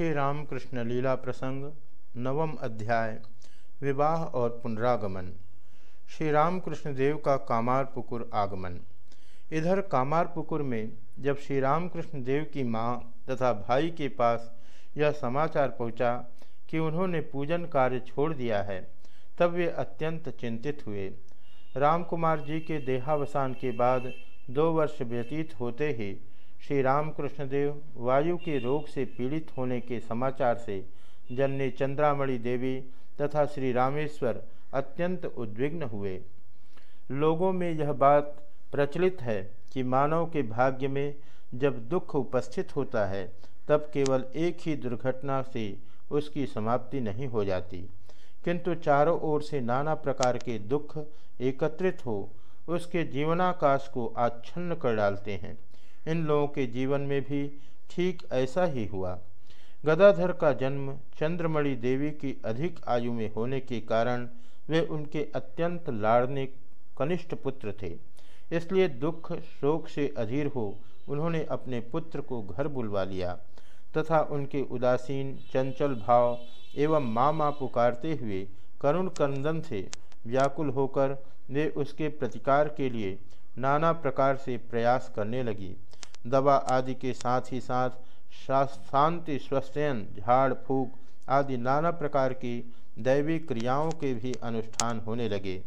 श्री रामकृष्ण लीला प्रसंग, नवम अध्याय, विवाह और पुनरागमन। श्री रामकृष्ण देव का कामारपुकुर आगमन। इधर कामारपुकुर में जब श्री रामकृष्ण देव की माँ तथा भाई के पास यह समाचार पहुँचा कि उन्होंने पूजन कार्य छोड़ दिया है, तब वे अत्यंत चिंतित हुए। रामकुमार जी के देहावसान के बाद दो वर्ष व्यतीत होते ही श्री रामकृष्ण देव वायु के रोग से पीड़ित होने के समाचार से जननी चंद्रामणि देवी तथा श्री रामेश्वर अत्यंत उद्विग्न हुए। लोगों में यह बात प्रचलित है कि मानव के भाग्य में जब दुख उपस्थित होता है, तब केवल एक ही दुर्घटना से उसकी समाप्ति नहीं हो जाती। किंतु चारों ओर से नाना प्रकार के दुख एकत्रित हो, उसके जीवनाकाश को आच्छन्न कर डालते हैं। इन लोगों के जीवन में भी ठीक ऐसा ही हुआ। गदाधर का जन्म चंद्रमणि देवी की अधिक आयु में होने के कारण वे उनके अत्यंत लाड़ने कनिष्ठ पुत्र थे। इसलिए दुख, शोक से अधीर हो उन्होंने अपने पुत्र को घर बुलवा लिया तथा उनके उदासीन, चंचल भाव एवं माँ माँ पुकारते हुए करुण कंदन से व्याकुल होकर वे उसके प्रतिकार के लिए नाना प्रकार से प्रयास करने लगी। दवा आदि के साथ ही साथ शांति स्वस्थयन झाड़, फूक आदि नाना प्रकार की दैवी क्रियाओं के भी अनुष्ठान होने लगे।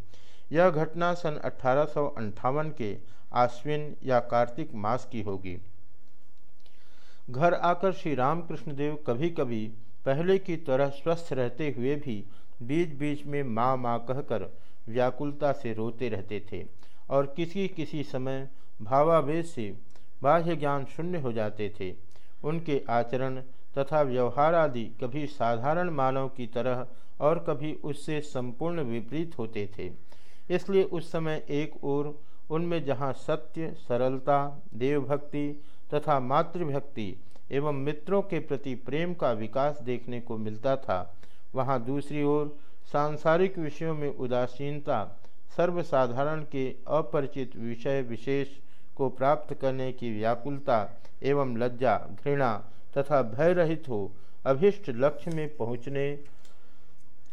यह घटना सन अठारह के आश्विन या कार्तिक मास की होगी। घर आकर श्री रामकृष्ण देव कभी कभी पहले की तरह स्वस्थ रहते हुए भी बीच बीच में माँ माँ कहकर व्याकुलता से रोते रहते थे और किसी किसी समय भावावेश से बाह्य ज्ञान शून्य हो जाते थे। उनके आचरण तथा व्यवहार आदि कभी साधारण मानव की तरह और कभी उससे संपूर्ण विपरीत होते थे। इसलिए उस समय एक ओर उनमें जहाँ सत्य, सरलता, देवभक्ति तथा मातृभक्ति एवं मित्रों के प्रति प्रेम का विकास देखने को मिलता था, वहाँ दूसरी ओर सांसारिक विषयों में उदासीनता, सर्वसाधारण के अपरिचित विषय विशेष को प्राप्त करने की व्याकुलता एवं लज्जा, घृणा तथा भय रहित हो, अभिष्ट लक्ष्य में पहुँचने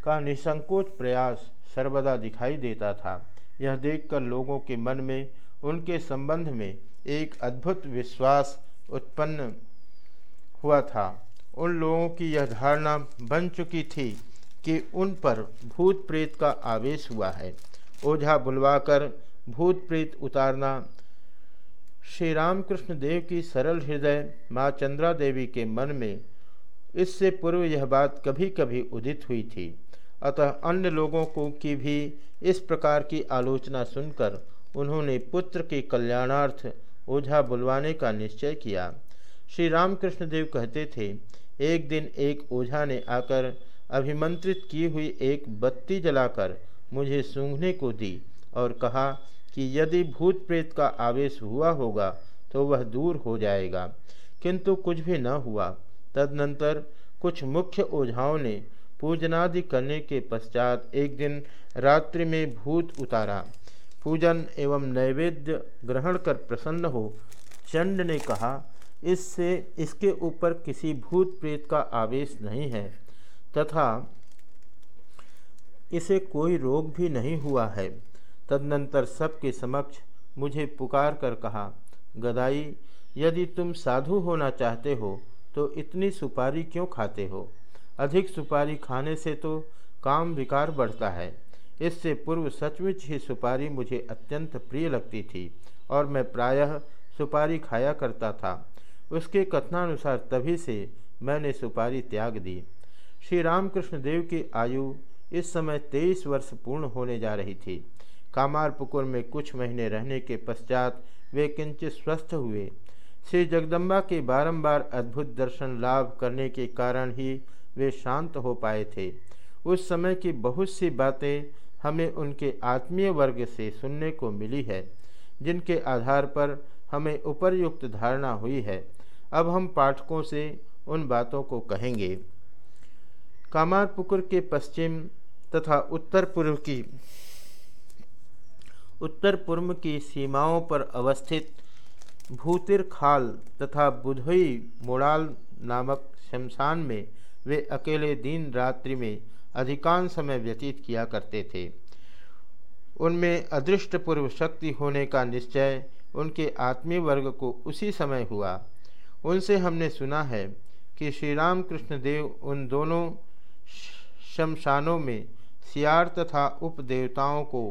का निसंकोच प्रयास सर्वदा दिखाई देता था। यह देखकर लोगों के मन में, उनके संबंध में एक अद्भुत विश्वास उत्पन्न हुआ था। उन लोगों की यह धारणा बन चुकी थी कि उन पर भूत प्रेत का आवेश हुआ है। ओझा बुलवाकर भूत प्रेत उतारना श्री रामकृष्ण देव की सरल हृदय माँ चंद्रा देवी के मन में इससे पूर्व यह बात कभी कभी उदित हुई थी। अतः अन्य लोगों को की भी इस प्रकार की आलोचना सुनकर उन्होंने पुत्र के कल्याणार्थ ओझा बुलवाने का निश्चय किया। श्री रामकृष्ण देव कहते थे, एक दिन एक ओझा ने आकर अभिमंत्रित की हुई एक बत्ती जलाकर मुझे सूंघने को दी और कहा कि यदि भूत प्रेत का आवेश हुआ होगा तो वह दूर हो जाएगा। किंतु कुछ भी न हुआ। तदनंतर कुछ मुख्य ओझाओं ने पूजनादि करने के पश्चात एक दिन रात्रि में भूत उतारा। पूजन एवं नैवेद्य ग्रहण कर प्रसन्न हो। चंड ने कहा, इससे, इसके ऊपर किसी भूत प्रेत का आवेश नहीं है, तथा इसे कोई रोग भी नहीं हुआ है। तदनंतर सबके समक्ष मुझे पुकार कर कहा, गदाई, यदि तुम साधु होना चाहते हो तो इतनी सुपारी क्यों खाते हो? अधिक सुपारी खाने से तो काम विकार बढ़ता है। इससे पूर्व सचमुच ही सुपारी मुझे अत्यंत प्रिय लगती थी, और मैं प्रायः सुपारी खाया करता था। उसके कथनानुसार तभी से मैंने सुपारी त्याग दी। श्री रामकृष्ण देव की आयु इस समय तेईस वर्ष पूर्ण होने जा रही थी। कामारपुकुर में कुछ महीने रहने के पश्चात वे किंचित स्वस्थ हुए। श्री जगदम्बा के बारंबार अद्भुत दर्शन लाभ करने के कारण ही वे शांत हो पाए थे। उस समय की बहुत सी बातें हमें उनके आत्मीय वर्ग से सुनने को मिली है, जिनके आधार पर हमें उपरयुक्त धारणा हुई है। अब हम पाठकों से उन बातों को कहेंगे। कामारपुकुर के पश्चिम तथा उत्तर पूर्व की उत्तर पूर्व की सीमाओं पर अवस्थित भूतिर खाल तथा बुधई मोड़ाल नामक शमशान में वे अकेले दिन रात्रि में अधिकांश समय व्यतीत किया करते थे। उनमें अदृष्ट पूर्व शक्ति होने का निश्चय उनके आत्मीय वर्ग को उसी समय हुआ। उनसे हमने सुना है कि श्री राम कृष्ण देव उन दोनों शमशानों में सियार तथा उपदेवताओं को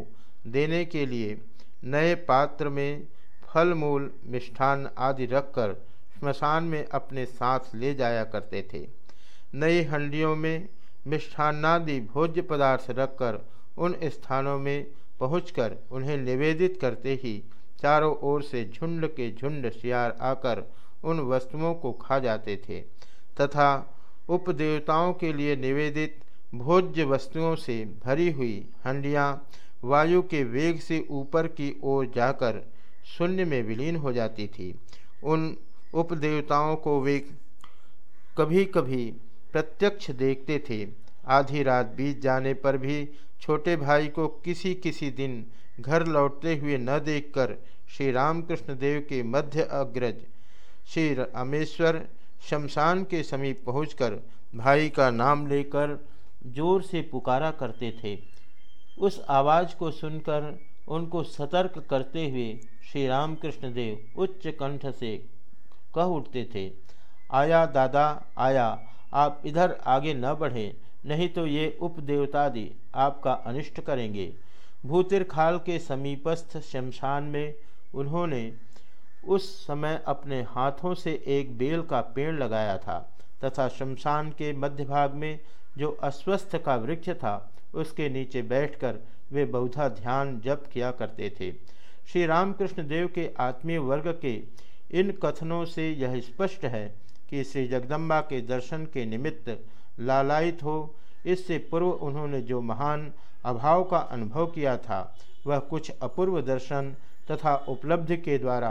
देने के लिए नए पात्र में फल मूल मिष्ठान आदि रखकर स्मशान में अपने साथ ले जाया करते थे। नई हंडियों में मिष्ठान्नादि भोज्य पदार्थ रखकर उन स्थानों में पहुंचकर उन्हें निवेदित करते ही चारों ओर से झुंड के झुंड सियार आकर उन वस्तुओं को खा जाते थे तथा उपदेवताओं के लिए निवेदित भोज्य वस्तुओं से भरी हुई हंडियाँ वायु के वेग से ऊपर की ओर जाकर शून्य में विलीन हो जाती थी। उन उपदेवताओं को वे कभी कभी प्रत्यक्ष देखते थे। आधी रात बीत जाने पर भी छोटे भाई को किसी किसी दिन घर लौटते हुए न देखकर श्री रामकृष्ण देव के मध्य अग्रज, श्री रामेश्वर शमशान के समीप पहुंचकर भाई का नाम लेकर ज़ोर से पुकारा करते थे। उस आवाज़ को सुनकर उनको सतर्क करते हुए श्री रामकृष्ण देव उच्च कंठ से कह उठते थे, आया दादा, आया। आप इधर आगे न बढ़ें, नहीं तो ये उपदेवतादि आपका अनिष्ट करेंगे। भूतिर खाल के समीपस्थ शमशान में उन्होंने उस समय अपने हाथों से एक बेल का पेड़ लगाया था तथा शमशान के मध्य भाग में जो अस्वस्थ का वृक्ष था उसके नीचे बैठकर वे बहुधा ध्यान जप किया करते थे। श्री रामकृष्ण देव के आत्मीय वर्ग के इन कथनों से यह स्पष्ट है कि श्री जगदम्बा के दर्शन के निमित्त लालायित हो। इससे पूर्व उन्होंने जो महान अभाव का अनुभव किया था, वह कुछ अपूर्व दर्शन तथा उपलब्धि के द्वारा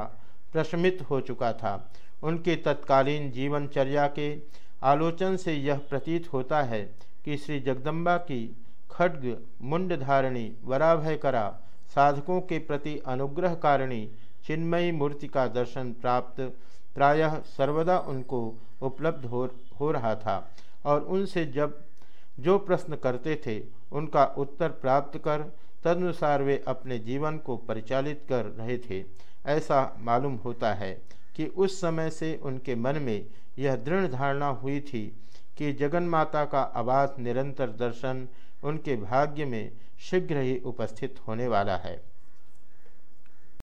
प्रशमित हो चुका था। उनके तत्कालीन जीवनचर्या के आलोचन से यह प्रतीत होता है कि श्री जगदम्बा की खड्ग, मुंडधारिणी वराभय करा साधकों के प्रति अनुग्रह कारिणी चिन्मयी मूर्ति का दर्शन प्राप्त प्रायः सर्वदा उनको उपलब्ध हो हो रहा था। और उनसे जब जो प्रश्न करते थे, उनका उत्तर प्राप्त कर, तदनुसार वे अपने जीवन को परिचालित कर रहे थे। ऐसा मालूम होता है कि उस समय से उनके मन में यह दृढ़ धारणा हुई थी कि जगन माता का आवास निरंतर दर्शन उनके भाग्य में शीघ्र ही उपस्थित होने वाला है।